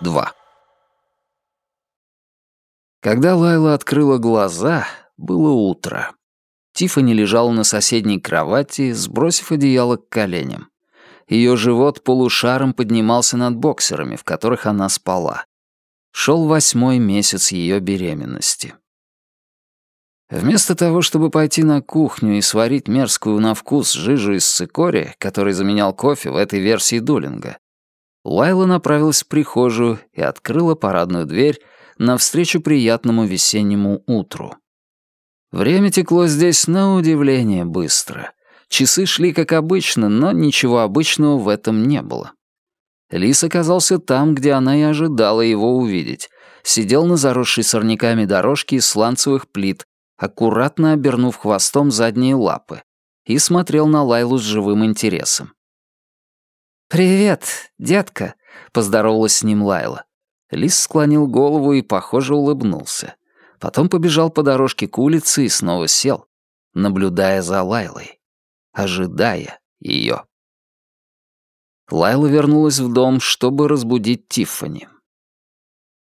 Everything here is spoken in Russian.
2. Когда Лайла открыла глаза, было утро. Тиффани лежала на соседней кровати, сбросив одеяло к коленям. Ее живот полушаром поднимался над боксерами, в которых она спала. Шел восьмой месяц ее беременности. Вместо того, чтобы пойти на кухню и сварить мерзкую на вкус жижу из цикория, который заменял кофе в этой версии Дулинга, Лайла направилась в прихожую и открыла парадную дверь навстречу приятному весеннему утру. Время текло здесь на удивление быстро. Часы шли как обычно, но ничего обычного в этом не было. Лис оказался там, где она и ожидала его увидеть. Сидел на заросшей сорняками дорожке из сланцевых плит, аккуратно обернув хвостом задние лапы, и смотрел на Лайлу с живым интересом. «Привет, детка», — поздоровалась с ним Лайла. Лис склонил голову и, похоже, улыбнулся. Потом побежал по дорожке к улице и снова сел, наблюдая за Лайлой, ожидая ее. Лайла вернулась в дом, чтобы разбудить Тиффани.